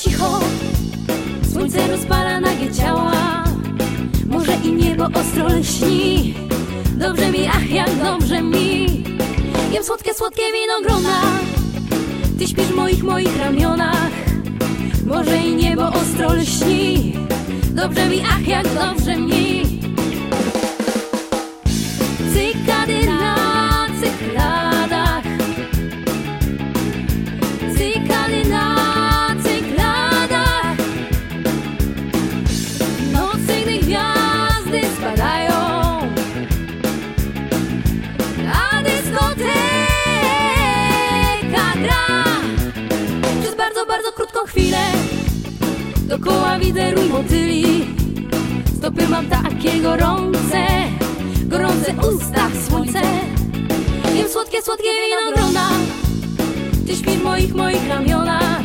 cicho. Słońce rozpala nagie ciała. Może i niebo ostro lśni. Dobrze mi, ach jak dobrze mi. Jem słodkie, słodkie winogrona Ty śpisz w moich, moich ramionach. Może i niebo ostro lśni. Dobrze mi, ach jak dobrze mi. Bardzo, bardzo krótką chwilę. Dokoła widzę rój motyli. Stopy mam takie gorące Gorące usta, słońce. Jem słodkie, słodkie winogrona Ty śpisz w moich, moich ramionach.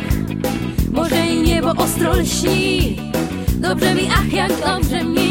Morze i niebo ostro lśni. Dobrze mi, ach jak dobrze mi